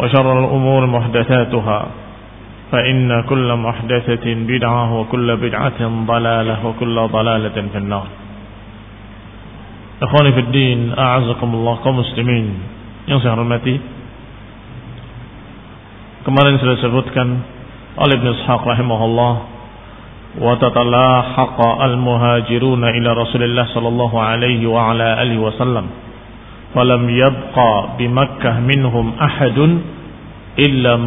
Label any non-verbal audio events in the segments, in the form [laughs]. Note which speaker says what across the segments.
Speaker 1: وشر الأمور محدثاتها فإن كل محدثة بدعة وكل بدعة ضلالة وكل ضلالة في النار. أخواني في الدين أعزكم الله كمسلمين ينصح رمتي كما نسل سبتك قال ابن إسحاق رحمه الله وتتلاحق المهاجرون إلى رسول الله صلى الله عليه وعلى آله وسلم falam yabqa bi Makkah minhum ahadun illa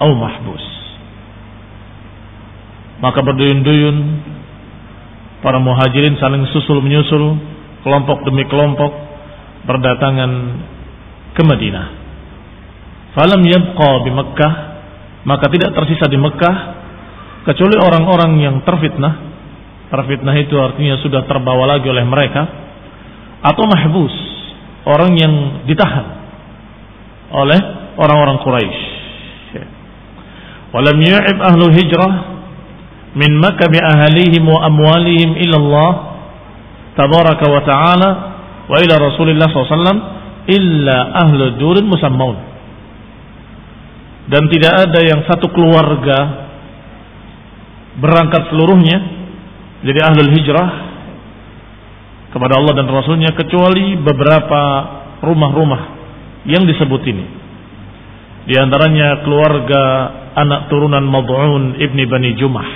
Speaker 1: aw mahbus maka berduyun-duyun para muhajirin saling susul menyusul kelompok demi kelompok berdatangan ke Madinah. Falam yabqa di Mekkah, maka tidak tersisa di Mekkah kecuali orang-orang yang terfitnah. Terfitnah itu artinya sudah terbawa lagi oleh mereka atau mahbus, orang yang ditahan oleh orang-orang Quraisy. Walam yu'ib ahlu hijrah min Makkah bi ahlihim wa amwalihim ila Allah tabaraka wa ta'ala wa ila Rasulillah SAW illa ahlu durin musammaun dan tidak ada yang satu keluarga berangkat seluruhnya jadi ahlul hijrah kepada Allah dan Rasulnya kecuali beberapa rumah-rumah yang disebut ini. Di antaranya keluarga anak turunan Mad'un ibni Bani Jumah.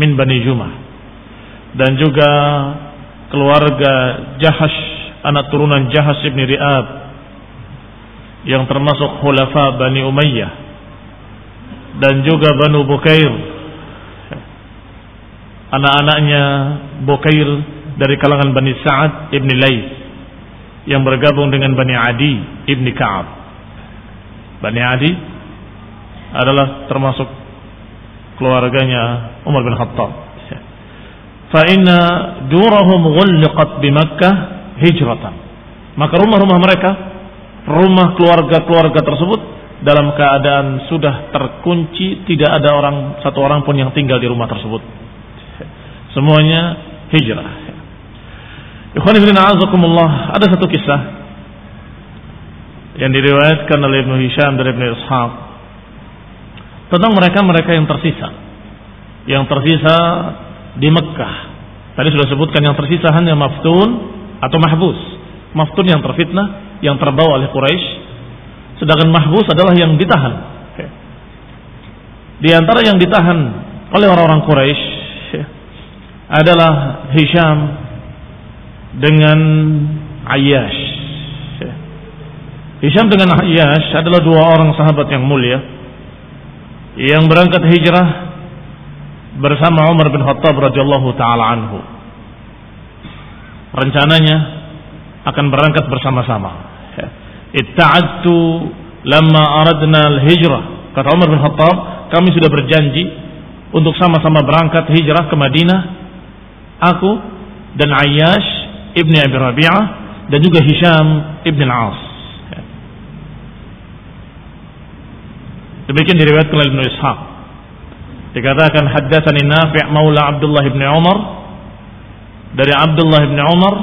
Speaker 1: Min Bani Jumah. Dan juga keluarga Jahash anak turunan Jahash ibn Ri'ab yang termasuk khulafa Bani Umayyah. Dan juga Banu Bukair. Anak-anaknya Bukair dari kalangan Bani Sa'ad ibn Laith yang bergabung dengan Bani Adi ibn Ka'ab Bani Adi adalah termasuk keluarganya Umar bin Khattab Fa'inna durahum ghulliqat di Makkah hijratan. Maka rumah-rumah mereka, rumah keluarga-keluarga tersebut dalam keadaan sudah terkunci, tidak ada orang satu orang pun yang tinggal di rumah tersebut. Semuanya hijrah. Ada satu kisah yang diriwayatkan oleh Ibnu Hisham dari Ibnu Ishaq tentang mereka-mereka yang tersisa. Yang tersisa di Mekah. Tadi sudah sebutkan yang tersisa hanya maftun atau mahbus. Maftun yang terfitnah, yang terbawa oleh Quraisy. Sedangkan mahbus adalah yang ditahan. Di antara yang ditahan oleh orang-orang Quraisy adalah Hisham dengan Ayyash. Hisham dengan Ayyash adalah dua orang sahabat yang mulia yang berangkat hijrah bersama Umar bin Khattab radhiyallahu taala anhu. Rencananya akan berangkat bersama-sama. Itta'adtu lamma aradna al-hijrah. Kata Umar bin Khattab, kami sudah berjanji untuk sama-sama berangkat hijrah ke Madinah. Aku dan Ayyash ibni Abi Rabi'ah dan juga Hisham ibn al-As. Demikian diriwayatkan oleh Ibnu Ishaq. Dikatakan haddatsani Nafi' Maula Abdullah ibn Umar dari Abdullah ibn Umar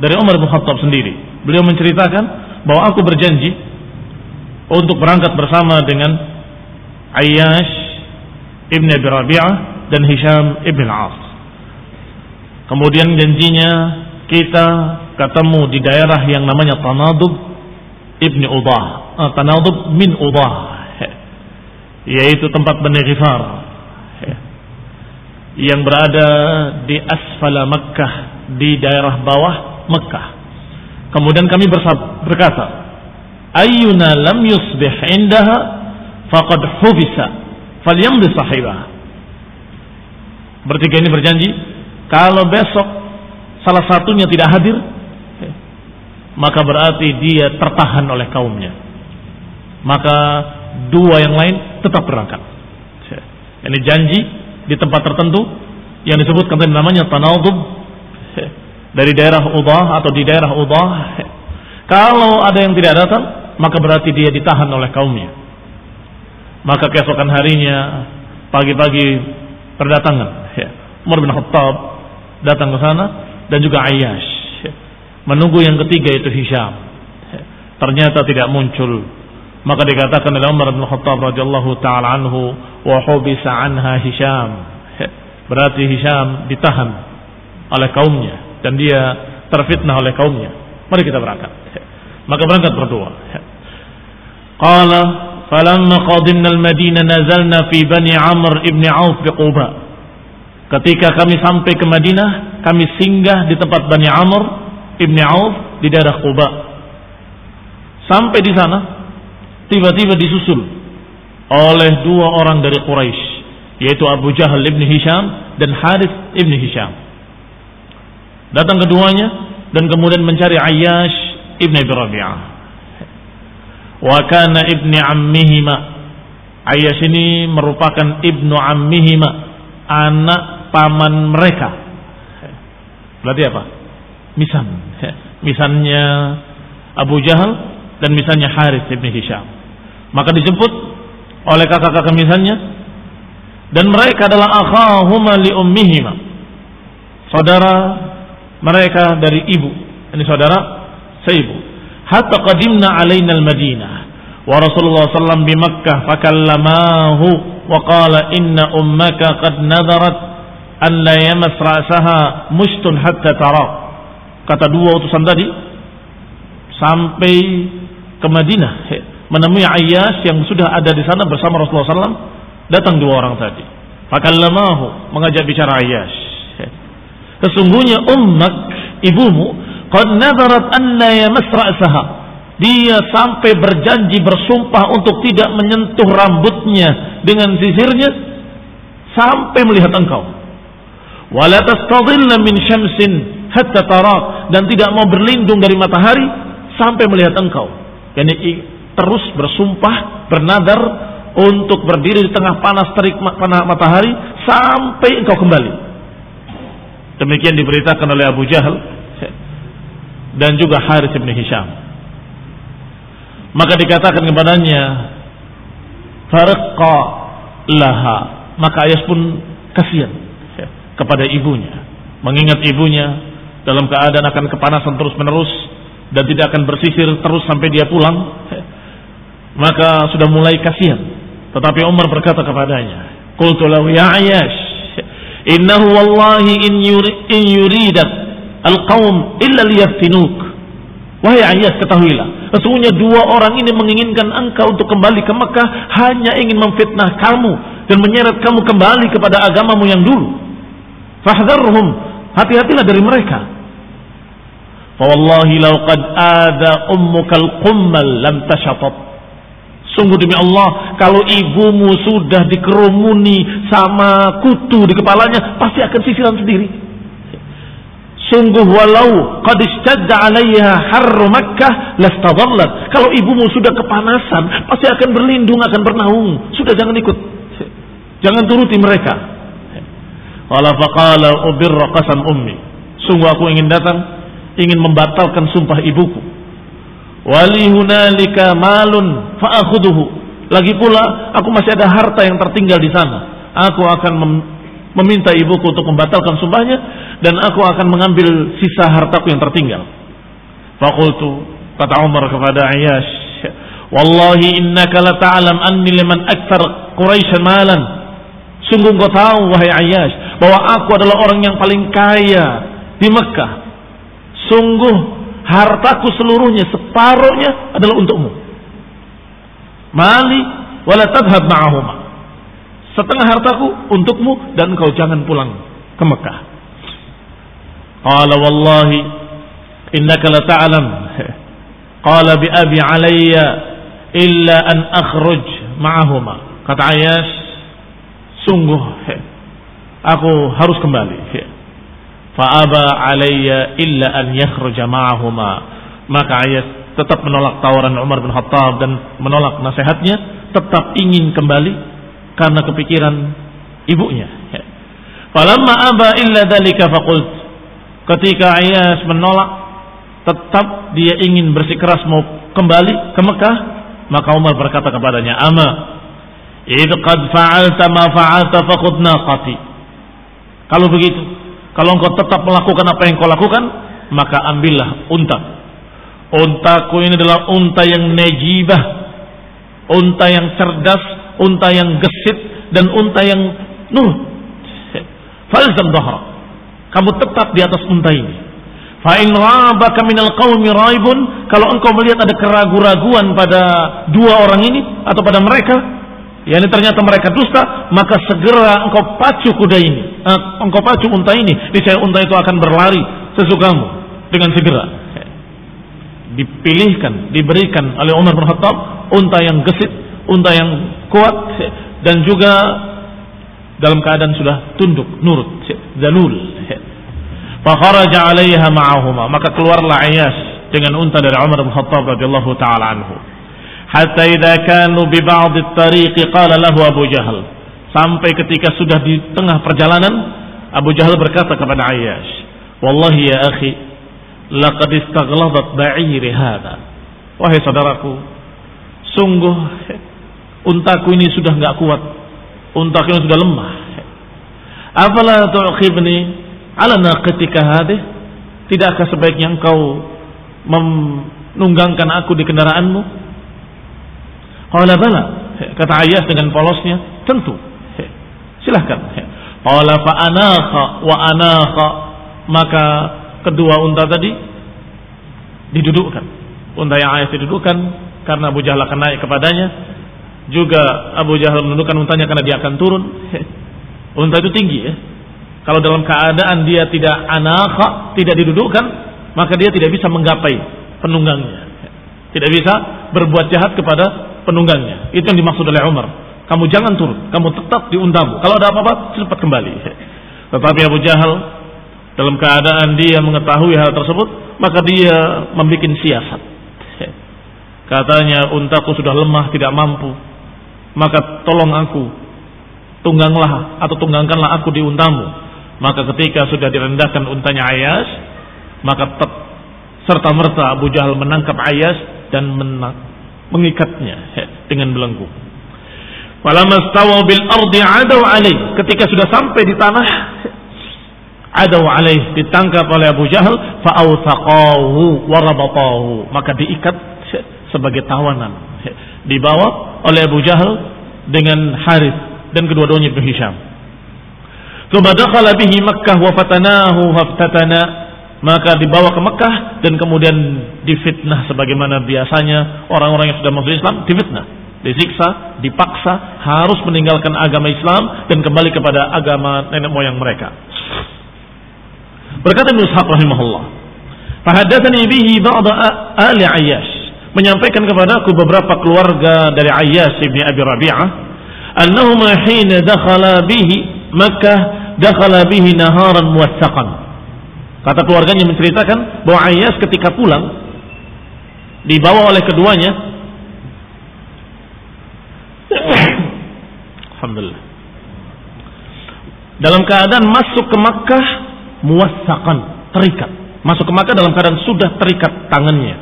Speaker 1: dari Umar bin Khattab sendiri. Beliau menceritakan bahwa aku berjanji untuk berangkat bersama dengan Ayyash ibn Abi Rabi'ah dan Hisham ibn As. Kemudian janjinya kita ketemu di daerah yang namanya Tanadub ibn Udah. Uh, Tanadub min Udah. Yaitu tempat Bani Ghifar. Yang berada di asfala Makkah. Di daerah bawah Makkah. Kemudian kami berkata, Ayyuna lam yusbih indaha faqad hubisa falyamdi sahibah. Bertiga ini berjanji, kalau besok salah satunya tidak hadir, maka berarti dia tertahan oleh kaumnya. Maka dua yang lain tetap berangkat. Ini janji di tempat tertentu yang disebutkan tadi namanya tanawdub dari daerah Udah atau di daerah Udah. Kalau ada yang tidak datang, maka berarti dia ditahan oleh kaumnya. Maka keesokan harinya pagi-pagi berdatangan ya. Umar bin Khattab datang ke sana dan juga Ayyash. Menunggu yang ketiga itu Hisham. Ternyata tidak muncul. Maka dikatakan oleh Umar bin Khattab radhiyallahu taala anhu wa hubisa anha Hisham. Berarti Hisham ditahan oleh kaumnya dan dia terfitnah oleh kaumnya. Mari kita berangkat. Maka berangkat berdua. Qala falamma qadimna al-madinah nazalna fi bani Amr ibn Auf bi Quba. Ketika kami sampai ke Madinah, kami singgah di tempat Bani Amr Ibni Auf di daerah Quba. Sampai di sana, tiba-tiba disusul oleh dua orang dari Quraisy, yaitu Abu Jahal ibni Hisham dan Harith ibni Hisham. Datang keduanya dan kemudian mencari Ayyash ibni Abi Rabi'ah. Wa kana ibni ammihima. Ayyash ini merupakan ibnu ammihima, anak paman mereka. Berarti apa? Misan. [laughs] Misannya Abu Jahal dan misannya Harith bin Hisham. Maka dijemput oleh kakak-kakak misannya dan mereka adalah akhahuma li ummihima. Saudara mereka dari ibu. Ini saudara seibu. Hatta qadimna alaina al-Madinah wa Rasulullah sallallahu bi Makkah fakallamahu wa qala inna ummaka qad nadarat an la yamas ra'saha mustun hatta tara. Kata dua utusan tadi sampai ke Madinah menemui Ayyash yang sudah ada di sana bersama Rasulullah SAW datang dua orang tadi. Fakallamahu mengajak bicara Ayyash. Sesungguhnya ummak ibumu qad nadarat an la yamas ra'saha. Dia sampai berjanji bersumpah untuk tidak menyentuh rambutnya dengan sisirnya sampai melihat engkau wala tastadhilla min syamsin hatta tarak dan tidak mau berlindung dari matahari sampai melihat engkau. Yani terus bersumpah, bernadar untuk berdiri di tengah panas terik panas matahari sampai engkau kembali. Demikian diberitakan oleh Abu Jahal dan juga Harith bin Hisham. Maka dikatakan kepadanya, "Farqa laha." Maka Ayas pun kasihan kepada ibunya. Mengingat ibunya dalam keadaan akan kepanasan terus-menerus dan tidak akan bersisir terus sampai dia pulang. [laughs] Maka sudah mulai kasihan. Tetapi Umar berkata kepadanya, "Qultu lahu ya Ayyash, innahu wallahi in yuri, in yuridak al-qaum illa liyaftinuk." Wahai Ayyash, ketahuilah, sesungguhnya dua orang ini menginginkan engkau untuk kembali ke Mekah hanya ingin memfitnah kamu dan menyeret kamu kembali kepada agamamu yang dulu. Fahdharhum, hati-hatilah dari mereka. Fawallahi law qad ada ummukal qummal lam tashatat. Sungguh demi Allah, kalau ibumu sudah dikerumuni sama kutu di kepalanya, pasti akan sisiran sendiri. Sungguh walau qad istadda 'alaiha harru Makkah lastadallat. Kalau ibumu sudah kepanasan, pasti akan berlindung, akan bernaung. Sudah jangan ikut. Jangan turuti mereka. Wala faqala ubirra qasam ummi. Sungguh aku ingin datang, ingin membatalkan sumpah ibuku Wali hunalika malun fa'akhuduhu. Lagi pula aku masih ada harta yang tertinggal di sana. Aku akan meminta ibuku untuk membatalkan sumpahnya dan aku akan mengambil sisa hartaku yang tertinggal. Fakultu kata Umar kepada Ayyash, Wallahi innaka la ta'lam anni liman akthar Quraisy malan. Sungguh kau tahu wahai Ayyash bahwa aku adalah orang yang paling kaya di Mekah. Sungguh hartaku seluruhnya separuhnya adalah untukmu. Mali wala tadhhab ma'ahuma. Setengah hartaku untukmu dan kau jangan pulang ke Mekah. Qala wallahi innaka la ta'lam. [laughs] Qala bi abi alayya illa an akhruj ma'ahuma. Kata Ayas, sungguh aku harus kembali Fa'aba alayya illa an yakhruja ma'ahuma. Maka ayat tetap menolak tawaran Umar bin Khattab dan menolak nasihatnya, tetap ingin kembali karena kepikiran ibunya. Falamma aba illa dalika faqult. Ketika Ayas menolak, tetap dia ingin bersikeras mau kembali ke Mekah, maka Umar berkata kepadanya, "Ama, idh qad fa'alta ma fa'alta faqud naqati." Kalau begitu, kalau engkau tetap melakukan apa yang kau lakukan, maka ambillah unta. Untaku ini adalah unta yang nejibah, unta yang cerdas, unta yang gesit, dan unta yang nur. Falzam dahra. Kamu tetap di atas unta ini. Fa in rabaka minal qaumi raibun, kalau engkau melihat ada keraguan-raguan pada dua orang ini atau pada mereka, ya ini ternyata mereka dusta, maka segera engkau pacu kuda ini uh, engkau pacu unta ini, niscaya unta itu akan berlari sesukamu dengan segera. Dipilihkan, diberikan oleh Umar bin Khattab unta yang gesit, unta yang kuat dan juga dalam keadaan sudah tunduk, nurut, zalul. Fakharaja 'alaiha ma'ahuma, maka keluarlah Ayas dengan unta dari Umar bin Khattab radhiyallahu taala anhu. Hatta idza kanu bi at-tariq qala lahu Abu Jahal Sampai ketika sudah di tengah perjalanan, Abu Jahal berkata kepada Ayyash, "Wallahi ya akhi, laqad istaghladat ba'iri hadha." Wahai saudaraku, sungguh untaku ini sudah enggak kuat. Untaku ini sudah lemah. Afala tu'khibni ala naqatika hadhihi? Tidakkah sebaiknya engkau menunggangkan aku di kendaraanmu? Qala bala. Kata Ayas dengan polosnya, tentu. Silahkan. Qala fa anakha wa anakha maka kedua unta tadi didudukkan. Unta yang ayah didudukkan karena Abu Jahal akan naik kepadanya. Juga Abu Jahal menundukkan untanya karena dia akan turun. Unta itu tinggi ya. Kalau dalam keadaan dia tidak anakha, tidak didudukkan, maka dia tidak bisa menggapai penunggangnya. Tidak bisa berbuat jahat kepada penunggangnya. Itu yang dimaksud oleh Umar. Kamu jangan turun, kamu tetap di untamu. Kalau ada apa-apa, cepat kembali. [laughs] Tetapi Abu Jahal dalam keadaan dia mengetahui hal tersebut, maka dia membuat siasat. [laughs] Katanya untaku sudah lemah, tidak mampu. Maka tolong aku, tungganglah atau tunggangkanlah aku di untamu. Maka ketika sudah direndahkan untanya Ayas, maka tetap serta merta Abu Jahal menangkap Ayas dan mengikatnya dengan belenggu. Falamastawa bil ardi adaw alaih. Ketika sudah sampai di tanah, adaw alaih ditangkap oleh Abu Jahal, fa'awthaqahu warabatahu. Maka diikat sebagai tawanan. Dibawa oleh Abu Jahal dengan Harith dan kedua-duanya Ibnu Hisham. Tsumma dakhala bihi Makkah wa fatanahu haftatana maka dibawa ke Mekah dan kemudian difitnah sebagaimana biasanya orang-orang yang sudah masuk Islam difitnah disiksa, dipaksa harus meninggalkan agama Islam dan kembali kepada agama nenek moyang mereka. Berkata Ibnu Ishaq rahimahullah, "Fahaddatsani bihi ba'da ali Ayyash." menyampaikan kepadaku beberapa keluarga dari Ayyas bin Abi Rabi'ah annahuma hina dakhala bihi Makkah dakhala bihi naharan muwassaqan kata keluarganya menceritakan bahwa Ayyas ketika pulang dibawa oleh keduanya. Alhamdulillah. Dalam keadaan masuk ke Makkah muwassaqan terikat. Masuk ke Makkah dalam keadaan sudah terikat tangannya.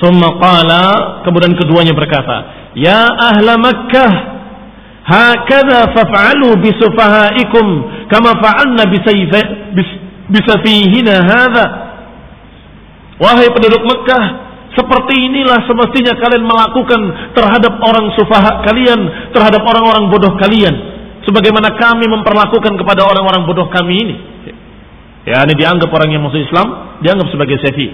Speaker 1: Thumma qala, kemudian keduanya berkata, Ya ahla Makkah, hakadha faf'alu bisufahaikum kama fa'alna bisafihina hadha. Wahai penduduk Makkah, seperti inilah semestinya kalian melakukan terhadap orang sufaha kalian, terhadap orang-orang bodoh kalian. Sebagaimana kami memperlakukan kepada orang-orang bodoh kami ini. Ya, ini dianggap orang yang masuk Islam, dianggap sebagai safi.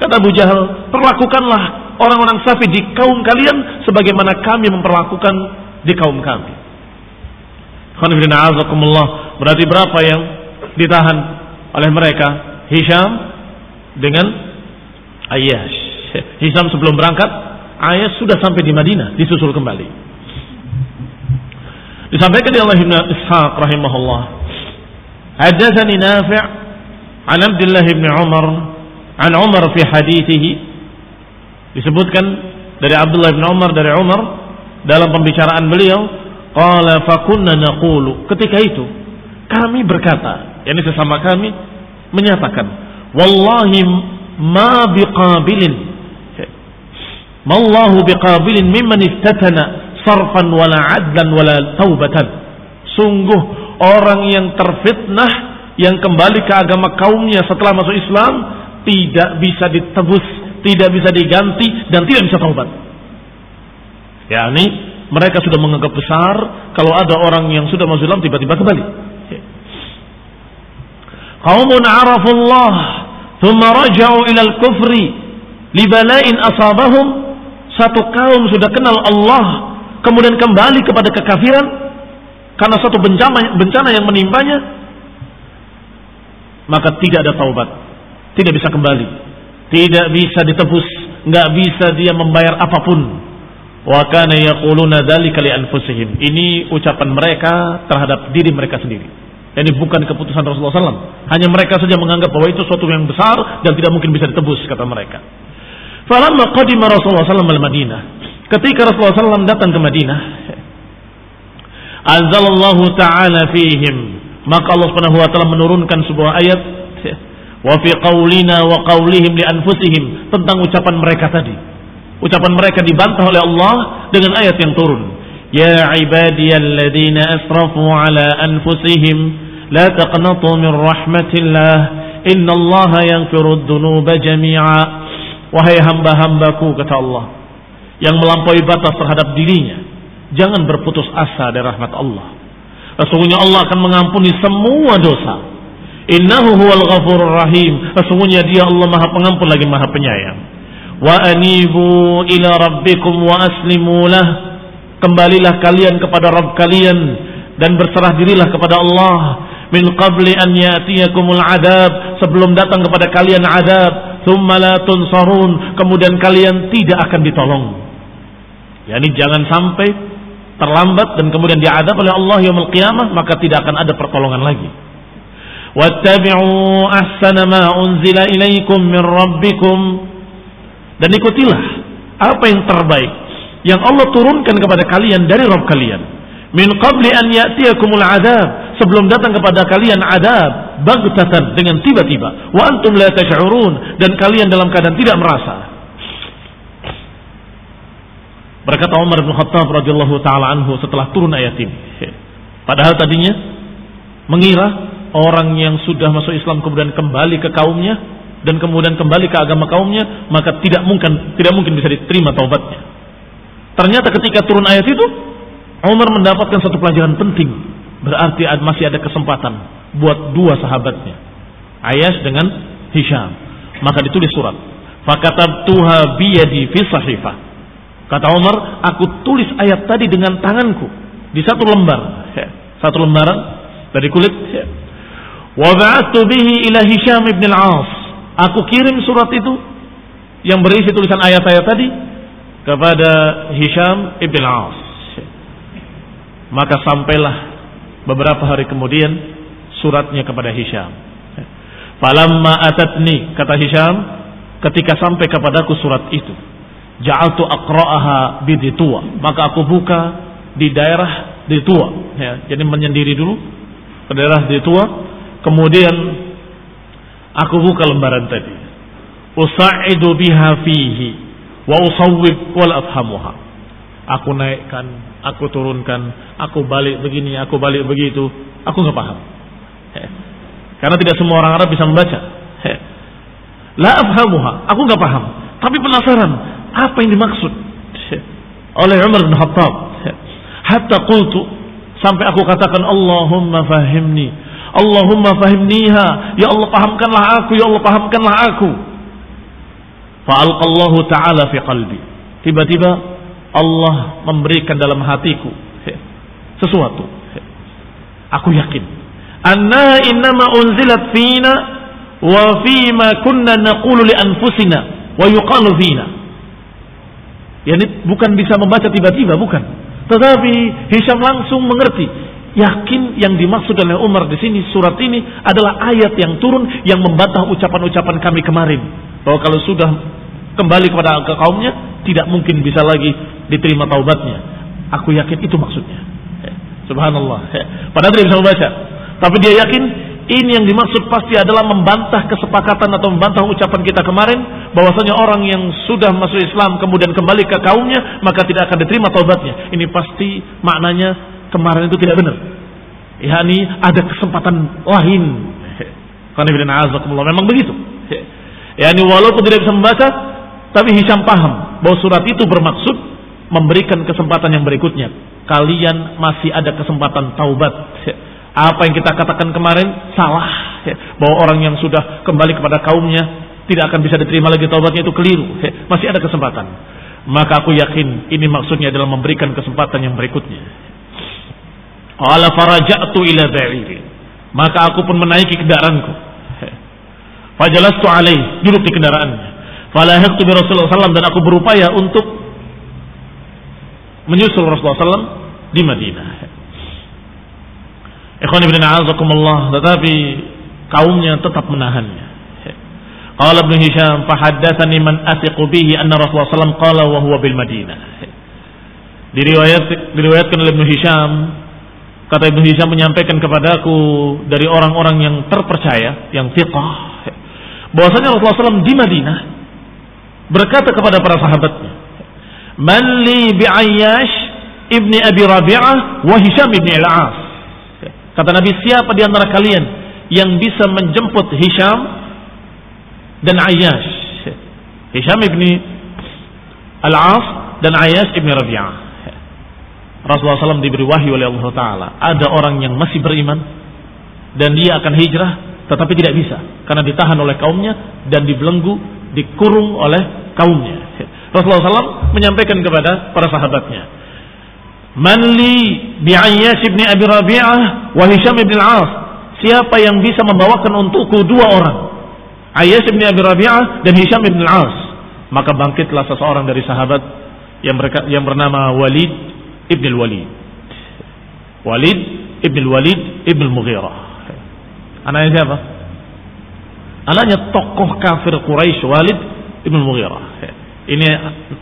Speaker 1: Kata Abu Jahal, perlakukanlah orang-orang safi di kaum kalian sebagaimana kami memperlakukan di kaum kami. Berarti berapa yang ditahan oleh mereka? Hisham dengan Ayyash. [laughs] Hisham sebelum berangkat, Ayyash sudah sampai di Madinah, disusul kembali. Disampaikan oleh Ibn Ishaq rahimahullah. Hadatsani Nafi' an Abdullah bin Umar An Umar fi hadithihi disebutkan dari Abdullah bin Umar dari Umar dalam pembicaraan beliau qala fakunna naqulu ketika itu kami berkata yakni sesama kami menyatakan wallahi ma biqabilin mallahu biqabilin mimman istatana sarfan wala adlan wala taubatan sungguh orang yang terfitnah yang kembali ke agama kaumnya setelah masuk Islam tidak bisa ditebus, tidak bisa diganti dan tidak bisa taubat. Ya, ini mereka sudah menganggap besar kalau ada orang yang sudah masuk Islam tiba-tiba kembali. Qaumun arafullah thumma raja'u ila al-kufri libala'in asabahum satu kaum sudah kenal Allah kemudian kembali kepada kekafiran karena satu bencana bencana yang menimpanya maka tidak ada taubat tidak bisa kembali, tidak bisa ditebus, nggak bisa dia membayar apa pun. Wa kana yaquluna dzalika li anfusihim. Ini ucapan mereka terhadap diri mereka sendiri. Ini bukan keputusan Rasulullah SAW. Hanya mereka saja menganggap bahwa itu suatu yang besar dan tidak mungkin bisa ditebus kata mereka. Falamma qadima Rasulullah SAW al Madinah. Ketika Rasulullah SAW datang ke Madinah, Anzalallahu ta'ala fihim. Maka Allah Subhanahu wa taala menurunkan sebuah ayat wa fi qaulina wa qaulihim li anfusihim tentang ucapan mereka tadi. Ucapan mereka dibantah oleh Allah dengan ayat yang turun. Ya ibadiyalladzina asrafu ala anfusihim la taqnatu min rahmatillah innallaha yaghfiru dzunuba jami'a. Wahai hamba-hambaku kata Allah yang melampaui batas terhadap dirinya, jangan berputus asa dari rahmat Allah. Sesungguhnya Allah akan mengampuni semua dosa Innahu huwal ghafurur rahim. Sesungguhnya dia Allah Maha Pengampun lagi Maha Penyayang. Wa anibu ila rabbikum wa aslimu lah. Kembalilah kalian kepada Rabb kalian dan berserah dirilah kepada Allah. Min qabli an ya'tiyakumul adab sebelum datang kepada kalian adab. Thumma la tunsarun kemudian kalian tidak akan ditolong. Yakni jangan sampai terlambat dan kemudian diadab oleh Allah yaumul qiyamah maka tidak akan ada pertolongan lagi. Wattabi'u ahsana ma unzila ilaikum min rabbikum. Dan ikutilah apa yang terbaik yang Allah turunkan kepada kalian dari Rabb kalian. Min qabli an ya'tiyakumul adab. Sebelum datang kepada kalian adab bagtatan dengan tiba-tiba. Wa antum la tash'urun dan kalian dalam keadaan tidak merasa. Berkata Umar bin Khattab radhiyallahu taala anhu setelah turun ayat ini. Padahal tadinya mengira orang yang sudah masuk Islam kemudian kembali ke kaumnya dan kemudian kembali ke agama kaumnya maka tidak mungkin tidak mungkin bisa diterima taubatnya. Ternyata ketika turun ayat itu Umar mendapatkan satu pelajaran penting. Berarti masih ada kesempatan buat dua sahabatnya. Ayas dengan Hisham. Maka ditulis surat. Fakatabtuha biyadi fi sahifah. Kata Umar, aku tulis ayat tadi dengan tanganku di satu lembar. Satu lembaran dari kulit Wa bihi ila Hisham ibn al-As. Aku kirim surat itu yang berisi tulisan ayat-ayat tadi kepada Hisham ibn As. Maka sampailah beberapa hari kemudian suratnya kepada Hisham. Falamma atatni kata Hisham ketika sampai kepadaku surat itu ja'altu aqra'aha biditua maka aku buka di daerah Ditua. Ya jadi menyendiri dulu ke daerah Ditua. Kemudian aku buka lembaran tadi. Usaidu biha fihi wa usawwib wal afhamuha. Aku naikkan aku turunkan aku balik begini aku balik begitu. Aku nggak paham. Karena tidak semua orang Arab bisa membaca. La afhamuha aku nggak paham. Tapi penasaran apa yang dimaksud? Oleh Umar bin Khattab. Hatta qultu sampai aku katakan Allahumma fahimni Allahumma fahimniha. Ya Allah pahamkanlah aku ya Allah pahamkanlah aku fa'alqallahu ta'ala fi qalbi tiba-tiba Allah memberikan dalam hatiku sesuatu aku yakin anna innama unzilat fina wa fima kunna naqulu li anfusina wa yuqalu fina Yani bukan bisa membaca tiba-tiba, bukan. Tetapi Hisham langsung mengerti. Yakin yang dimaksud oleh Umar di sini surat ini adalah ayat yang turun yang membantah ucapan-ucapan kami kemarin. Bahwa kalau sudah kembali kepada ke kaumnya tidak mungkin bisa lagi diterima taubatnya. Aku yakin itu maksudnya. Subhanallah. Padahal tidak bisa membaca. Tapi dia yakin ini yang dimaksud pasti adalah membantah kesepakatan atau membantah ucapan kita kemarin bahwasanya orang yang sudah masuk Islam kemudian kembali ke kaumnya maka tidak akan diterima taubatnya. Ini pasti maknanya kemarin itu tidak benar. Ya ini ada kesempatan lain. Karena memang begitu. Ya ini walaupun tidak bisa membaca tapi Hisham paham bahwa surat itu bermaksud memberikan kesempatan yang berikutnya. Kalian masih ada kesempatan taubat. Apa yang kita katakan kemarin salah. Bahwa orang yang sudah kembali kepada kaumnya tidak akan bisa diterima lagi taubatnya itu keliru. Masih ada kesempatan. Maka aku yakin ini maksudnya adalah memberikan kesempatan yang berikutnya. Ala faraja'tu ila maka aku pun menaiki kendaraanku. Fajalastu alaih duduk di kendaraannya falahaqtu bi Rasulullah SAW dan aku berupaya untuk menyusul Rasulullah SAW di Madinah Ikhwan ibn a'azakumullah tetapi kaumnya tetap menahannya. Qala Ibnu Hisham fahaddatsani man athiqu bihi anna Rasulullah sallallahu qala wa huwa bil Madinah. Diriwayat diriwayatkan oleh Ibnu Hisham kata Ibnu Hisham menyampaikan kepadaku dari orang-orang yang terpercaya, yang thiqah bahwasanya Rasulullah SAW di Madinah berkata kepada para sahabatnya, "Man li bi Ayyash ibni Abi Rabi'ah wa Hisham ibni Al-As." Kata Nabi, siapa di antara kalian yang bisa menjemput Hisham dan Ayyash? Hisham ibni Al-As dan Ayyash ibni Rabi'ah. Rasulullah SAW diberi wahyu oleh Allah Ta'ala. Ada orang yang masih beriman dan dia akan hijrah tetapi tidak bisa karena ditahan oleh kaumnya dan dibelenggu, dikurung oleh kaumnya. [laughs] Rasulullah SAW menyampaikan kepada para sahabatnya, Man li bi'ayyash ibn Abi Rabi'ah wa Hisham ibn al-As. Siapa yang bisa membawakan untukku dua orang? Ayyash ibn Abi Rabi'ah dan Hisham ibn al-As. Maka bangkitlah seseorang dari sahabat yang mereka yang bernama Walid ibn al-Walid. Walid ibn al-Walid ibn al-Mughirah. Anaknya siapa? Anaknya tokoh kafir Quraisy Walid ibn al-Mughirah. Ini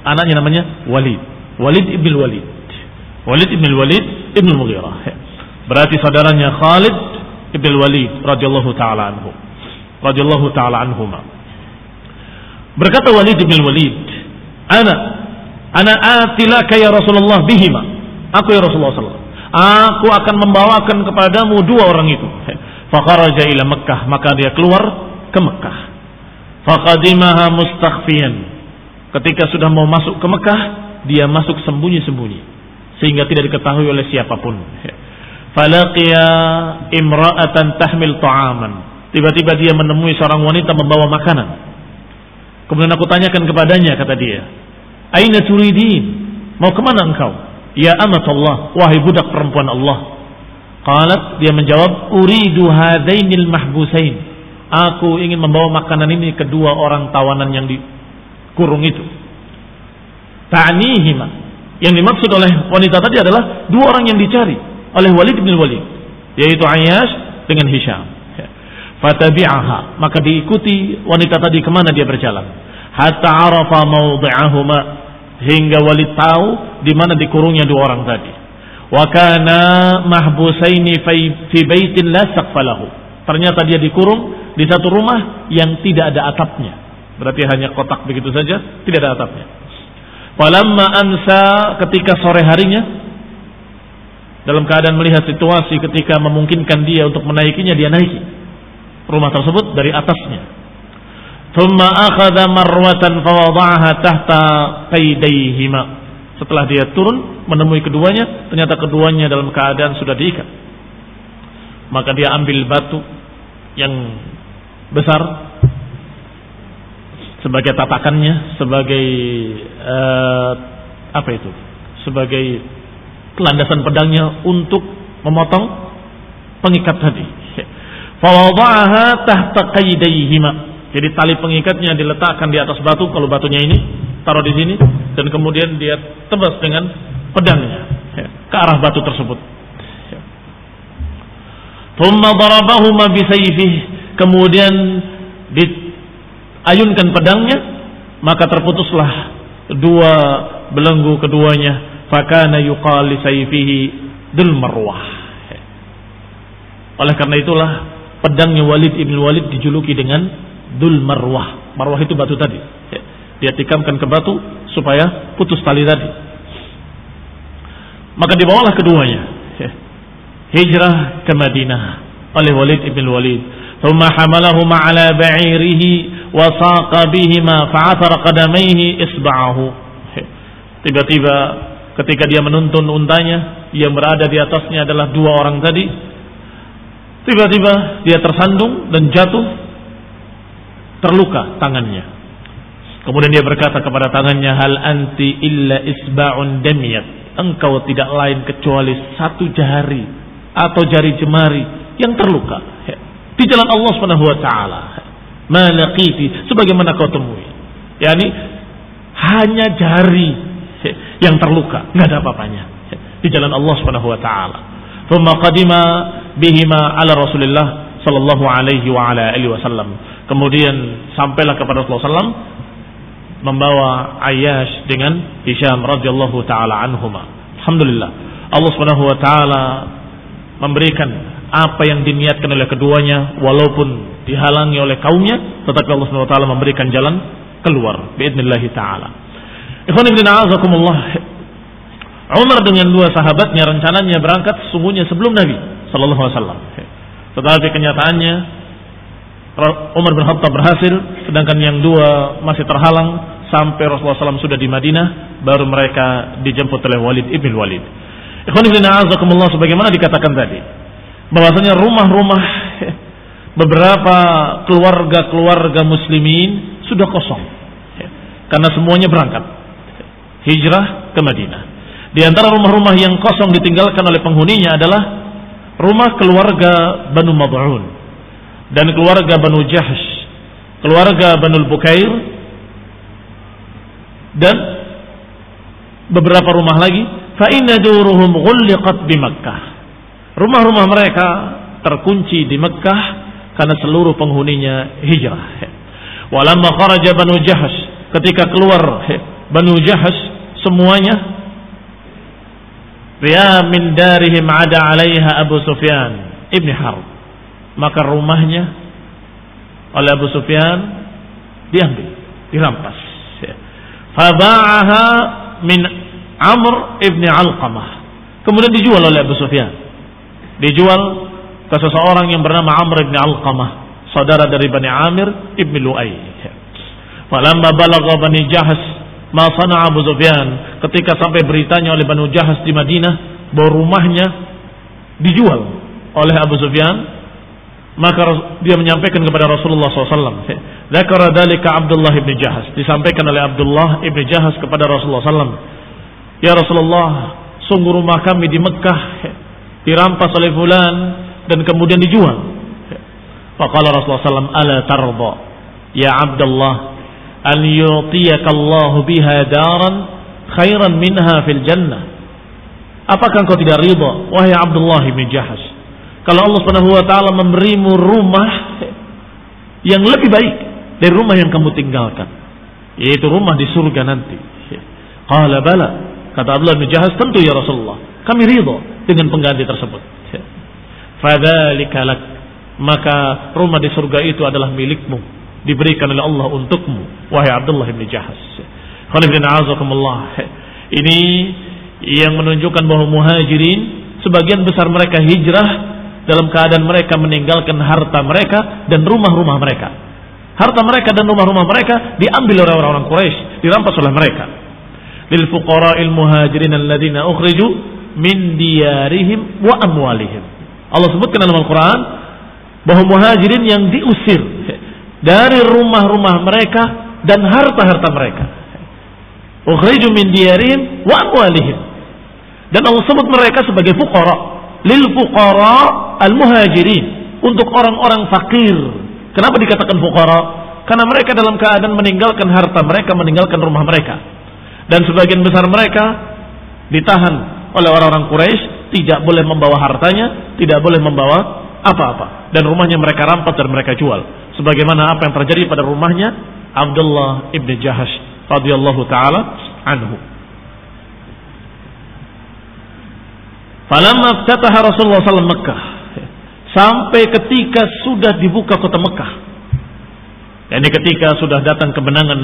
Speaker 1: anaknya namanya Walid. Walid ibn al-Walid. Walid ibn Walid ibn Mughirah. Berarti saudaranya Khalid ibn Walid radhiyallahu taala anhu. Radhiyallahu taala anhuma. Berkata Walid ibn Walid, "Ana ana atilaka ya Rasulullah bihima." Aku ya Rasulullah sallallahu Aku akan membawakan kepadamu dua orang itu. Fakharaja ila Mekkah, maka dia keluar ke Mekkah. Faqadimaha mustakhfiyan. Ketika sudah mau masuk ke Mekah, dia masuk sembunyi-sembunyi sehingga tidak diketahui oleh siapa pun. Falaqiya imra'atan tahmil ta'aman. Tiba-tiba dia menemui seorang wanita membawa makanan. Kemudian aku tanyakan kepadanya, kata dia, Aina turidin? Mau ke mana engkau? Ya amat Allah, wahai budak perempuan Allah. Qalat, dia menjawab, Uridu hadainil mahbusain. Aku ingin membawa makanan ini kedua orang tawanan yang dikurung itu. ta'nihima. Yang dimaksud oleh wanita tadi adalah dua orang yang dicari oleh Walid bin Walid, yaitu Ayyash dengan Hisham. Fatabi'aha, maka diikuti wanita tadi ke mana dia berjalan. Hatta arafa mawdi'ahuma hingga Walid tahu di mana dikurungnya dua orang tadi. Wa kana mahbusaini fi baitin la saqfalahu. Ternyata dia dikurung di satu rumah yang tidak ada atapnya. Berarti hanya kotak begitu saja, tidak ada atapnya. Falamma ansa ketika sore harinya dalam keadaan melihat situasi ketika memungkinkan dia untuk menaikinya dia naiki rumah tersebut dari atasnya. Thumma akhadha marwatan fawada'aha tahta qaidayhima. Setelah dia turun menemui keduanya, ternyata keduanya dalam keadaan sudah diikat. Maka dia ambil batu yang besar sebagai tatakannya, sebagai uh, apa itu? Sebagai landasan pedangnya untuk memotong pengikat tadi. Fawada'aha tahta. Jadi tali pengikatnya diletakkan di atas batu kalau batunya ini taruh di sini dan kemudian dia tebas dengan pedangnya ke arah batu tersebut. Thumma darabahuma bisayfih. Kemudian di ayunkan pedangnya maka terputuslah dua belenggu keduanya. Fakana yuqali sayfihi dul marwah. Oleh karena itulah pedangnya Walid ibn Walid dijuluki dengan dul marwah. Marwah itu batu tadi dia tikamkan ke batu supaya putus tali tadi maka dibawalah keduanya hijrah ke Madinah oleh Walid ibn Walid ثم حملهما على بعيره وساق بهما فعثر قدميه إصبعه tiba-tiba ketika dia menuntun untanya yang berada di atasnya adalah dua orang tadi tiba-tiba dia tersandung dan jatuh terluka tangannya kemudian dia berkata kepada tangannya hal anti illa isba'un damiyat engkau tidak lain kecuali satu jari atau jari jemari yang terluka di jalan Allah Subhanahu wa taala. Malaqiti sebagaimana kau temui. Yani hanya jari yang terluka, nggak ada apa-apanya di jalan Allah Subhanahu wa taala. Thumma qadima bihima ala Rasulillah sallallahu alaihi wa ala alihi wasallam. Kemudian sampailah kepada Rasulullah sallam membawa Ayyash dengan Hisham radhiyallahu taala anhuma. Alhamdulillah. Allah Subhanahu wa taala memberikan apa yang diniatkan oleh keduanya walaupun dihalangi oleh kaumnya tetapi Allah Subhanahu wa taala memberikan jalan keluar باذنillah taala. Ikhwan ibn a'azakumullah. Umar dengan dua sahabatnya rencananya berangkat sesungguhnya sebelum Nabi sallallahu alaihi wasallam. Tetapi kenyataannya Umar bin Khattab berhasil sedangkan yang dua masih terhalang sampai Rasulullah SAW sudah di Madinah baru mereka dijemput oleh Walid ibn Walid. Ikhwan ibn a'azakumullah sebagaimana dikatakan tadi bahwasanya rumah-rumah [laughs] beberapa keluarga-keluarga muslimin sudah kosong karena semuanya berangkat hijrah ke Madinah. Di antara rumah-rumah yang kosong ditinggalkan oleh penghuninya adalah rumah keluarga Banu Mad'un dan keluarga Banu Jahsh, keluarga Banu Bukair dan beberapa rumah lagi fa inna duruhum ghulliqat bi Makkah Rumah-rumah mereka terkunci di Mekah karena seluruh penghuninya hijrah. Walamma kharaja Banu Jahas ketika keluar Banu Jahas semuanya ya min darihim ada alaiha Abu Sufyan ibni Harb. Maka rumahnya oleh Abu Sufyan diambil, dirampas. Faba'aha min Amr ibni Alqamah. Kemudian dijual oleh Abu Sufyan dijual ke seseorang yang bernama Amr bin Alqamah, saudara dari Bani Amir ibn Lu'ay. Falamma balagha Bani Jahas ma sana'a Abu Sufyan, ketika sampai beritanya oleh Bani Jahas di Madinah bahwa rumahnya dijual oleh Abu Sufyan, maka dia menyampaikan kepada Rasulullah SAW. Zakara dalika Abdullah ibn Jahas. Disampaikan oleh Abdullah ibn Jahas kepada Rasulullah SAW. Ya Rasulullah, sungguh rumah kami di Mekah dirampas oleh fulan dan kemudian dijual. Faqala Rasulullah SAW, "Ala tarda ya Abdullah an yutiyaka Allah biha daran khairan minha fil jannah. Apakah engkau tidak ridha wahai Abdullah bin Jahas? Kalau Allah Subhanahu wa taala memberimu rumah yang lebih baik dari rumah yang kamu tinggalkan, yaitu rumah di surga nanti. Qala bala. Kata Abdullah bin Jahas, tentu ya Rasulullah. Kami ridha dengan pengganti tersebut. Fadzalika lak. Maka rumah di surga itu adalah milikmu. Diberikan oleh Allah untukmu. Wahai Abdullah bin Jahas. Ini yang menunjukkan bahwa muhajirin sebagian besar mereka hijrah dalam keadaan mereka meninggalkan harta mereka dan rumah-rumah mereka. Harta mereka dan rumah-rumah mereka diambil oleh orang-orang Quraisy, dirampas oleh mereka. Lil fuqara'il muhajirin alladziina ukhriju min diyarihim wa amwalihim. Allah sebutkan dalam Al-Qur'an bahwa muhajirin yang diusir dari rumah-rumah mereka dan harta-harta mereka. Ukhriju min diyarihim wa amwalihim. Dan Allah sebut mereka sebagai fuqara. Lil fuqara al muhajirin. Untuk orang-orang fakir. Kenapa dikatakan fuqara? Karena mereka dalam keadaan meninggalkan harta mereka, meninggalkan rumah mereka. Dan sebagian besar mereka ditahan oleh orang-orang Quraisy, tidak boleh membawa hartanya, tidak boleh membawa apa-apa. Dan rumahnya mereka rampas dan mereka jual. Sebagaimana apa yang terjadi pada rumahnya Abdullah ibn Jahash radhiyallahu taala anhu. Falamma ftataha Rasulullah SAW Mekah sampai ketika sudah dibuka kota Mekah. Yani ketika sudah datang kemenangan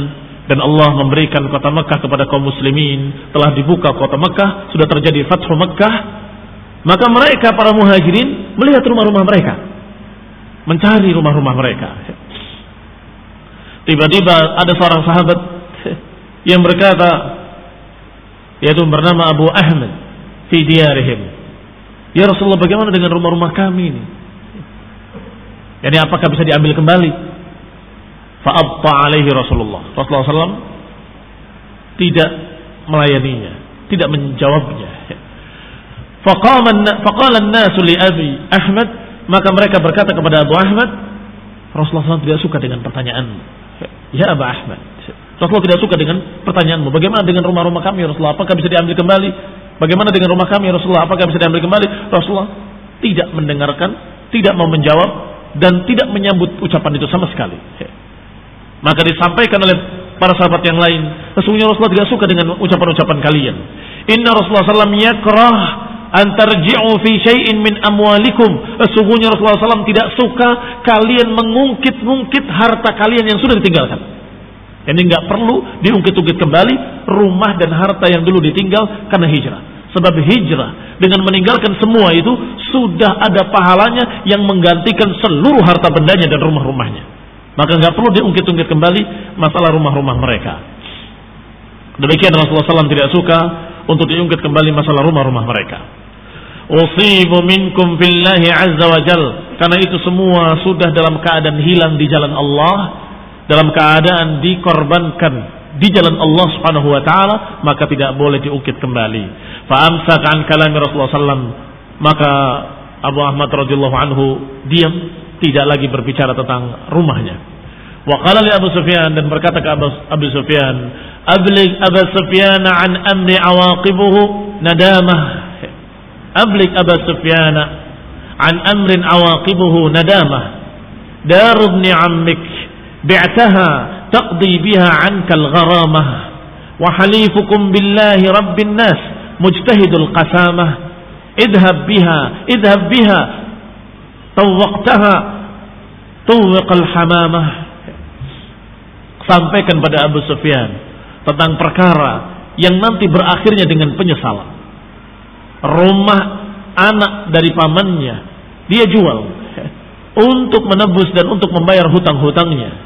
Speaker 1: dan Allah memberikan kota Mekah kepada kaum muslimin, telah dibuka kota Mekah, sudah terjadi Fathu Mekah, maka mereka para muhajirin melihat rumah-rumah mereka. Mencari rumah-rumah mereka. Tiba-tiba ada seorang sahabat yang berkata yaitu bernama Abu Ahmad fi diyarihim Ya Rasulullah bagaimana dengan rumah-rumah kami ini Yani apakah bisa diambil kembali Fa'abta alaihi Rasulullah Rasulullah SAW tidak melayaninya tidak menjawabnya faqala an-nasu li Abi Ahmad maka mereka berkata kepada Abu Ahmad Rasulullah SAW tidak suka dengan pertanyaan ya Abu Ahmad Rasulullah tidak suka dengan pertanyaanmu. Bagaimana dengan rumah-rumah kami Rasulullah? Apakah bisa diambil kembali? Bagaimana dengan rumah kami Rasulullah? Apakah bisa diambil kembali? Rasulullah tidak mendengarkan, tidak mau menjawab dan tidak menyambut ucapan itu sama sekali. Maka disampaikan oleh para sahabat yang lain, sesungguhnya Rasulullah tidak suka dengan ucapan-ucapan kalian. Inna Rasulullah SAW yakrah antarji'u fi syai'in min amwalikum. Sesungguhnya Rasulullah SAW tidak suka kalian mengungkit-ungkit harta kalian yang sudah ditinggalkan. Ini nggak perlu diungkit-ungkit kembali rumah dan harta yang dulu ditinggal karena hijrah. Sebab hijrah dengan meninggalkan semua itu sudah ada pahalanya yang menggantikan seluruh harta bendanya dan rumah-rumahnya. Maka nggak perlu diungkit-ungkit kembali masalah rumah-rumah mereka. Demikian Rasulullah SAW tidak suka untuk diungkit kembali masalah rumah-rumah mereka. Usibu minkum fillahi azza wa jal. Karena itu semua sudah dalam keadaan hilang di jalan Allah dalam keadaan dikorbankan di jalan Allah Subhanahu wa taala maka tidak boleh diukit kembali. Fa amsaka an kalami Rasulullah sallam maka Abu Ahmad radhiyallahu anhu diam tidak lagi berbicara tentang rumahnya. Wa qala li Abu Sufyan dan berkata ke Abu, Abu Sufyan, "Ablig Abu Sufyan an amri awaqibuhu nadamah." Ablig Abu Sufyan an amrin awaqibuhu nadamah. Dar ibn بعتها تقضي بها عنك الغرامة. وحليفكم بالله رب الناس مجتهد mujtahidul اذهب بها اذهب بها. biha طوق الحمامة. Sampaikan pada Abu Sufyan tentang perkara yang nanti berakhirnya dengan penyesalan. Rumah anak dari pamannya dia jual [laughs] untuk menebus dan untuk membayar hutang-hutangnya.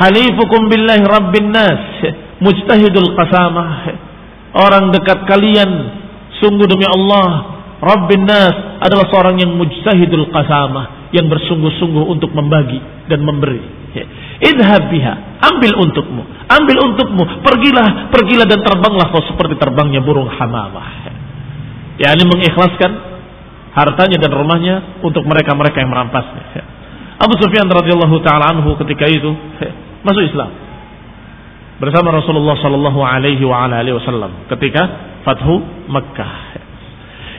Speaker 1: Halifukum billahi rabbin nas, mujtahidul qasamah. Orang dekat kalian sungguh demi Allah, rabbin nas adalah seorang yang mujtahidul qasamah, yang bersungguh-sungguh untuk membagi dan memberi. Idhab biha, ambil untukmu, ambil untukmu, pergilah, pergilah dan terbanglah kau seperti terbangnya burung hamamah. Ya, ini mengikhlaskan hartanya dan rumahnya untuk mereka-mereka yang merampasnya. Abu Sufyan radhiyallahu taala anhu ketika itu masuk Islam. bersama Rasulullah sallallahu alaihi wasallam ketika Fathu Makkah.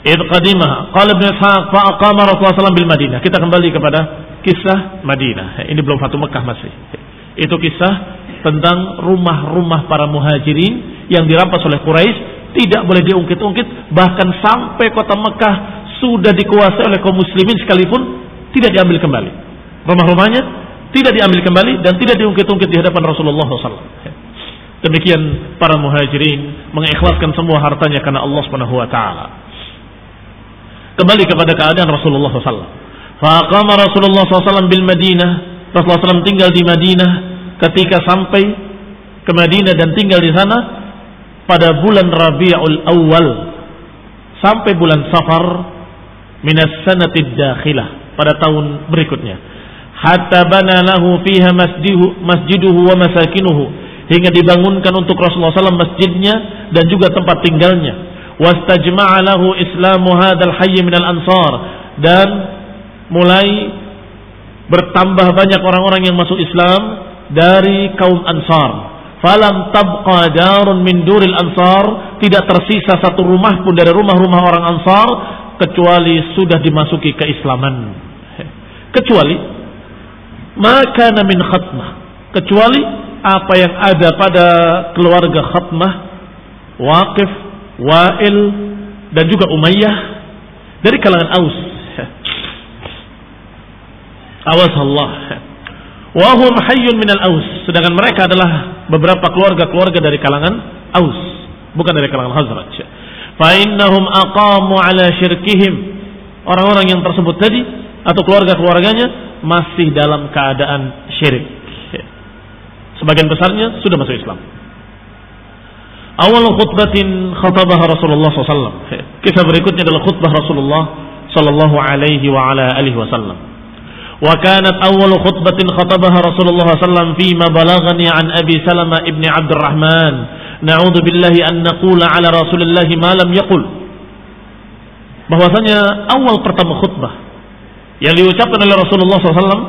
Speaker 1: Id qadimah qala Ibnu Ishaq fa Rasulullah sallallahu bil Madinah. Kita kembali kepada kisah Madinah. Ini belum Fathu Makkah masih. Itu kisah tentang rumah-rumah para muhajirin yang dirampas oleh Quraisy tidak boleh diungkit-ungkit bahkan sampai kota Mekah sudah dikuasai oleh kaum muslimin sekalipun tidak diambil kembali rumah-rumahnya tidak diambil kembali dan tidak diungkit-ungkit di hadapan Rasulullah SAW demikian para muhajirin mengikhlaskan semua hartanya karena Allah Subhanahu wa taala. Kembali kepada keadaan Rasulullah SAW faqama Rasulullah SAW bil Madinah. Rasulullah SAW tinggal di Madinah ketika sampai ke Madinah dan tinggal di sana pada bulan Rabiul Awal sampai bulan Safar minas sanatid dakhilah pada tahun berikutnya hatta bana lahu fiha masjiduhu, masjiduhu wa masakinuhu. Hingga dibangunkan untuk Rasulullah SAW masjidnya dan juga tempat tinggalnya. Wastajma'a lahu islamu hadzal hayy minal ansar. Dan mulai bertambah banyak orang-orang yang masuk Islam dari kaum Ansar. Falam tabqa darun min duril Ansar, tidak tersisa satu rumah pun dari rumah-rumah orang Ansar kecuali sudah dimasuki keislaman. Kecuali maka min khatmah, kecuali apa yang ada pada keluarga khatmah, Waqif, Wa'il dan juga Umayyah dari kalangan Aus. Awas Allah Wahum hayyun minal aus. Sedangkan mereka adalah beberapa keluarga-keluarga dari kalangan aus. Bukan dari kalangan Hazraj. Fa'innahum aqamu ala syirkihim. Orang-orang yang tersebut tadi atau keluarga-keluarganya masih dalam keadaan syirik. Sebagian besarnya sudah masuk Islam. Awal khutbatin khutbah Rasulullah SAW. Kisah berikutnya adalah khutbah Rasulullah Sallallahu Alaihi wa ala alihi Wasallam. Wa kanat awal khutbatin khatabaha Rasulullah SAW fima balagani an Abi Salama ibni Abdurrahman. Na'udhu billahi an naqula ala Rasulillahi ma lam. Bahwasanya awal pertama khutbah yang diucapkan oleh Rasulullah SAW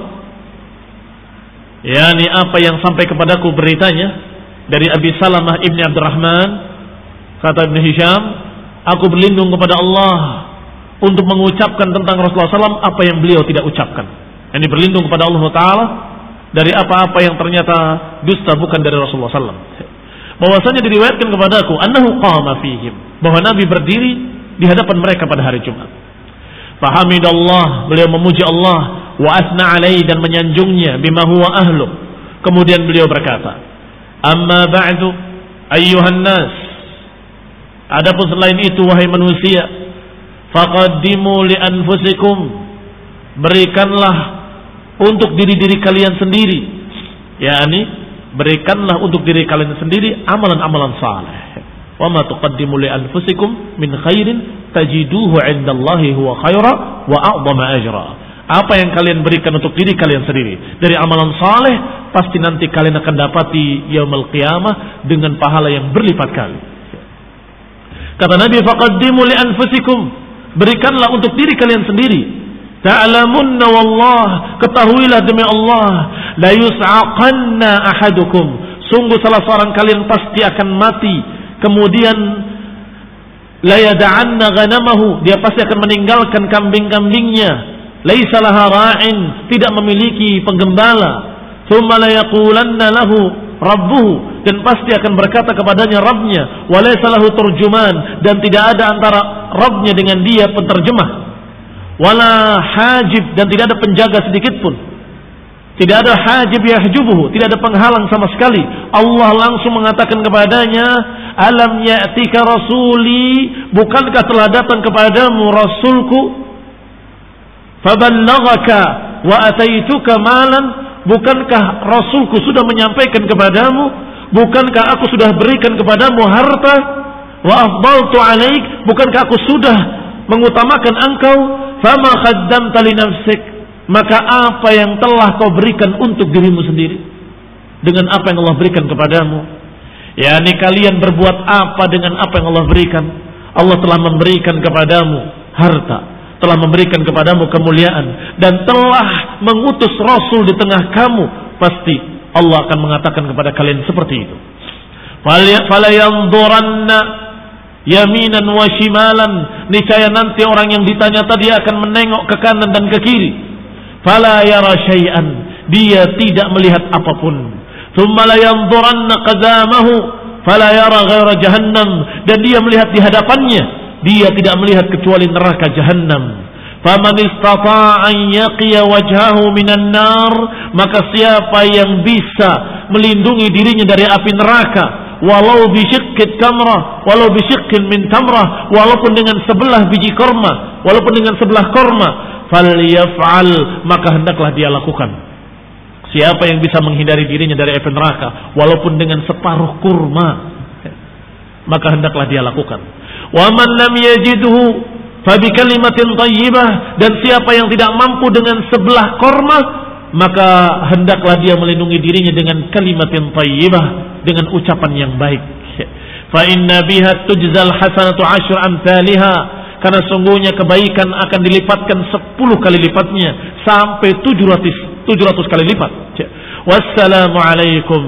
Speaker 1: yakni apa yang sampai kepadaku beritanya dari Abi Salamah ibni Abdurrahman kata Ibn Hisham aku berlindung kepada Allah untuk mengucapkan tentang Rasulullah SAW apa yang beliau tidak ucapkan ini berlindung kepada Allah Taala dari apa-apa yang ternyata dusta bukan dari Rasulullah SAW. Bahwasanya diriwayatkan kepadaku, annahu qama fihim, bahwa Nabi berdiri di hadapan mereka pada hari Jumat. Fahamidallah, beliau memuji Allah, wa asna alaihi dan menyanjungnya bima huwa ahlu. Kemudian beliau berkata, "Amma ba'du ayyuhan nas." Adapun selain itu wahai manusia, faqaddimu li anfusikum berikanlah untuk diri-diri kalian sendiri. yakni berikanlah untuk diri kalian sendiri amalan-amalan saleh. Tuqaddimu li anfusikum min khairin tajiduhu 'indallahi huwa khaira wa a'dhama ajra. Apa yang kalian berikan untuk diri kalian sendiri dari amalan saleh pasti nanti kalian akan dapati yaumul qiyamah dengan pahala yang berlipat kali. Kata Nabi faqaddimu li anfusikum berikanlah untuk diri kalian sendiri Ta'lamunna wallah, ketahuilah demi Allah, la yus'aqanna ahadukum. Sungguh salah seorang kalian pasti akan mati. Kemudian la yada'anna ghanamahu, dia pasti akan meninggalkan kambing-kambingnya. Laisa ra'in, tidak memiliki penggembala. Thumma lahu rabbuhu dan pasti akan berkata kepadanya Rabbnya walaysa lahu turjuman dan tidak ada antara Rabbnya dengan dia penterjemah wala hajib dan tidak ada penjaga sedikit pun. Tidak ada hajib yahjubuhu, tidak ada penghalang sama sekali. Allah langsung mengatakan kepadanya, "Alam ya'tika rasuli, bukankah telah datang kepadamu rasulku? Faballaghaka wa ataituka malan, bukankah rasulku sudah menyampaikan kepadamu? Bukankah aku sudah berikan kepadamu harta? Wa afdaltu alaik, bukankah aku sudah mengutamakan engkau? Fama khaddamta li nafsik? Maka apa yang telah kau berikan untuk dirimu sendiri? Dengan apa yang Allah berikan kepadamu yakni kalian berbuat apa dengan apa yang Allah berikan? Allah telah memberikan kepadamu harta telah memberikan kepadamu kemuliaan dan telah mengutus rasul di tengah kamu. Pasti Allah akan mengatakan kepada kalian seperti itu. Fala yanzuranna yaminan wa shimalan. Niscaya nanti orang yang ditanya tadi akan menengok ke kanan dan ke kiri. Fala yara dia tidak melihat apa pun thumma la yanzuranna qadamahu fala yara ghaira jahannam dan dia melihat di hadapannya. Dia tidak melihat kecuali neraka jahannam. Faman istata'a an yaqiya wajhahu minan nar, maka siapa yang bisa melindungi dirinya dari api neraka, walau bisyiqqit tamrah, walau bisyikkin min tamrah, walaupun dengan sebelah biji korma, walaupun dengan sebelah korma, falyaf'al, maka hendaklah dia lakukan. Siapa yang bisa menghindari dirinya dari api neraka, walaupun dengan separuh kurma, maka hendaklah dia lakukan. Wa man lam yajidhu Fabi kalimatin tayyibah dan siapa yang tidak mampu dengan sebelah korma maka hendaklah dia melindungi dirinya dengan kalimatin tayyibah dengan ucapan yang baik. Fa inna biha tujzal hasanatu asyr amsalha karena sungguhnya kebaikan akan dilipatkan 10 kali lipatnya sampai 700 700 kali lipat. Wassalamu alaikum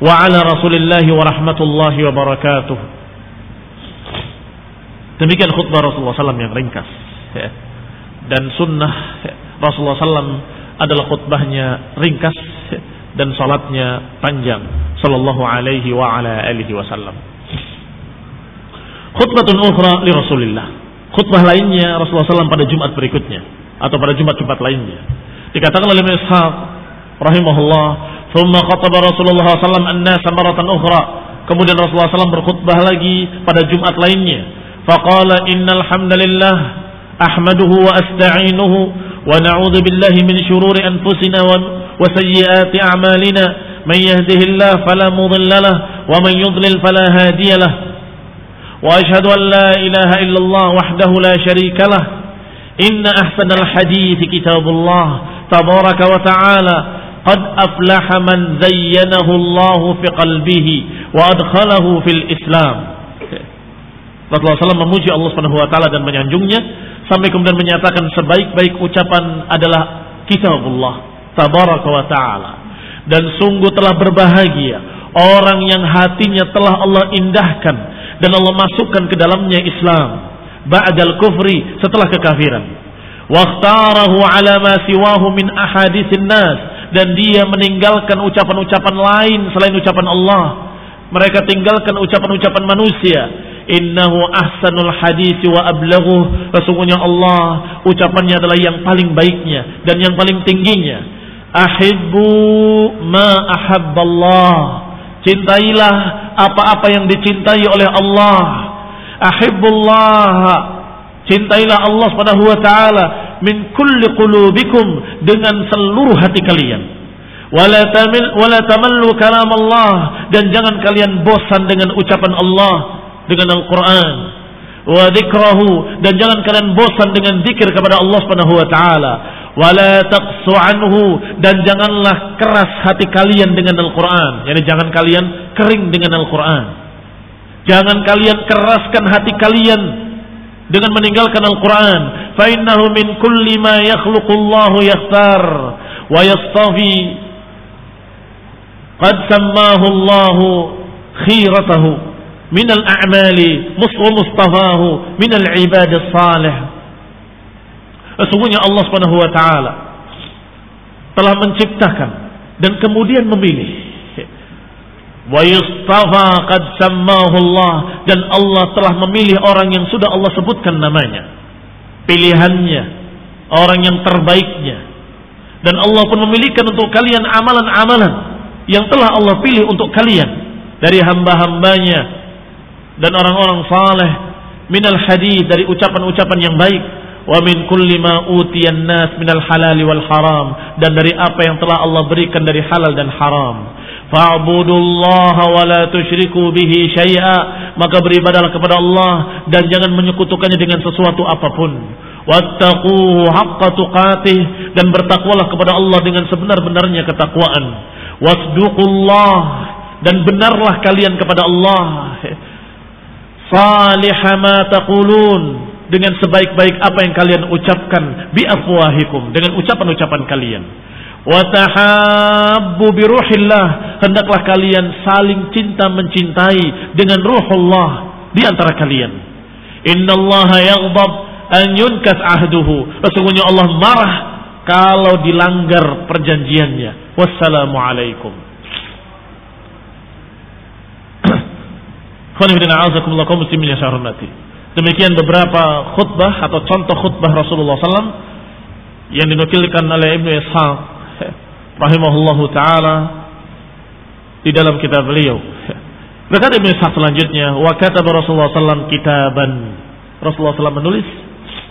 Speaker 1: wa ala rasulillahi wa rahmatullahi wa barakatuh. Demikian khutbah Rasulullah SAW yang ringkas. Dan sunnah Rasulullah SAW adalah khutbahnya ringkas dan salatnya panjang. Sallallahu alaihi wa ala alihi wasallam. Khutbatun ukhra li Rasulillah. Khutbah lainnya Rasulullah SAW pada Jumat berikutnya atau pada Jumat-Jumat lainnya. Dikatakan oleh Ishaq rahimahullah, "Tsumma khataba Rasulullah sallallahu an-nasa maratan ukhra." Kemudian Rasulullah sallallahu berkhutbah lagi pada Jumat lainnya. Faqala innal hamdalillah ahmaduhu wa asta'inuhu wa na'udzu billahi min syururi anfusina wa, wa sayyiati a'malina man yahdihillahu fala mudhillalah wa man yudlil fala hadiyalah wa ashhadu an la ilaha illallah wahdahu la syarikalah inna ahsanal hadithi kitabullah تبارك وتعالى قد أفلح من زينه الله في قلبه وأدخله في الإسلام Rasulullah SAW memuji Allah Subhanahu wa taala dan menyanjungnya sampai kemudian menyatakan sebaik-baik ucapan adalah kitabullah tabaraka wa taala. Dan sungguh telah berbahagia orang yang hatinya telah Allah indahkan dan Allah masukkan ke dalamnya Islam ba'dal kufri setelah kekafiran. Waqtarahu ala ma siwahu min ahaditsin nas dan dia meninggalkan ucapan-ucapan lain selain ucapan Allah. Mereka tinggalkan ucapan-ucapan manusia Innahu ahsanul hadis wa ablaghuh. Sesungguhnya Allah ucapannya adalah yang paling baiknya dan yang paling tingginya. Ahibbu ma ahabballah. Cintailah apa-apa yang dicintai oleh Allah. Ahibbullah. Cintailah Allah Subhanahu wa taala min kulli qulubikum dengan seluruh hati kalian. Wala tamil tamallu kalam Allah dan jangan kalian bosan dengan ucapan Allah dengan Al-Quran. Wa dzikrahu dan jangan kalian bosan dengan zikir kepada Allah Subhanahu wa taala. Wala taqsu anhu. Dan janganlah keras hati kalian dengan Al-Qur'an. Yani jangan kalian kering dengan Al-Qur'an. Jangan kalian keraskan hati kalian dengan meninggalkan Al-Qur'an fa innahu min kulli ma yakhluqullahu yakhtar wa yastafi qad sammahu Allah khiratahu من الأعمال ومصطفاه من العباد الصالح Sesungguhnya Allah Subhanahu wa taala telah menciptakan dan kemudian memilih. Wa yustafa qad sammahu Allah. Dan Allah telah memilih orang yang sudah Allah sebutkan namanya. Pilihannya, orang yang terbaiknya. Dan Allah pun memilihkan untuk kalian amalan-amalan yang telah Allah pilih untuk kalian. Dari hamba-hambanya. Dan orang-orang saleh. Minal hadis dari ucapan-ucapan yang baik wa min kulli ma utiyan nas minal halal wal haram. Dan dari apa yang telah Allah berikan dari halal dan haram. Fa'budullaha wa la tusyriku bihi syai'a. Maka beribadahlah kepada Allah dan jangan menyekutukannya dengan sesuatu apa pun. Wattaquhu haqqa tuqatih. Dan bertakwalah kepada Allah dengan sebenar-benarnya ketakwaan. Wasduqullah. Dan benarlah kalian kepada Allah. Salihah ma taqulun dengan sebaik-baik apa yang kalian ucapkan bi afwahikum dengan ucapan-ucapan kalian Wa tahabbu bi ruhillah. Hendaklah kalian saling cinta mencintai dengan ruhullah di antara kalian. Innallaha yaghdab an yunkas ahduhu. Sesungguhnya Allah marah kalau dilanggar perjanjiannya. Wassalamualaikum. [clears throat] Demikian beberapa khutbah atau contoh khutbah Rasulullah SAW yang dinukilkan oleh Ibnu Ishaq rahimahullahu taala di dalam kitab beliau. Berkata Ibnu Ishaq selanjutnya, wa kataba Rasulullah SAW kitaban. Rasulullah SAW menulis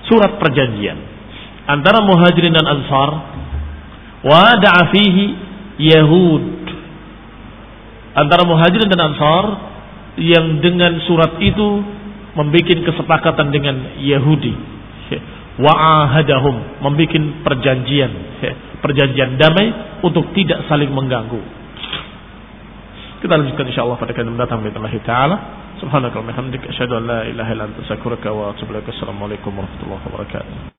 Speaker 1: surat perjanjian antara muhajirin dan ansar wa da'a fihi yahud antara muhajirin dan ansar yang dengan surat itu membuat kesepakatan dengan Yahudi. Wa'ahadahum membuat perjanjian. Perjanjian damai untuk tidak saling mengganggu. Kita lanjutkan insyaallah pada kali mendatang billahi taala. Subhanaka wa bihamdika asyhadu an la ilaha wa atubu assalamualaikum warahmatullahi wabarakatuh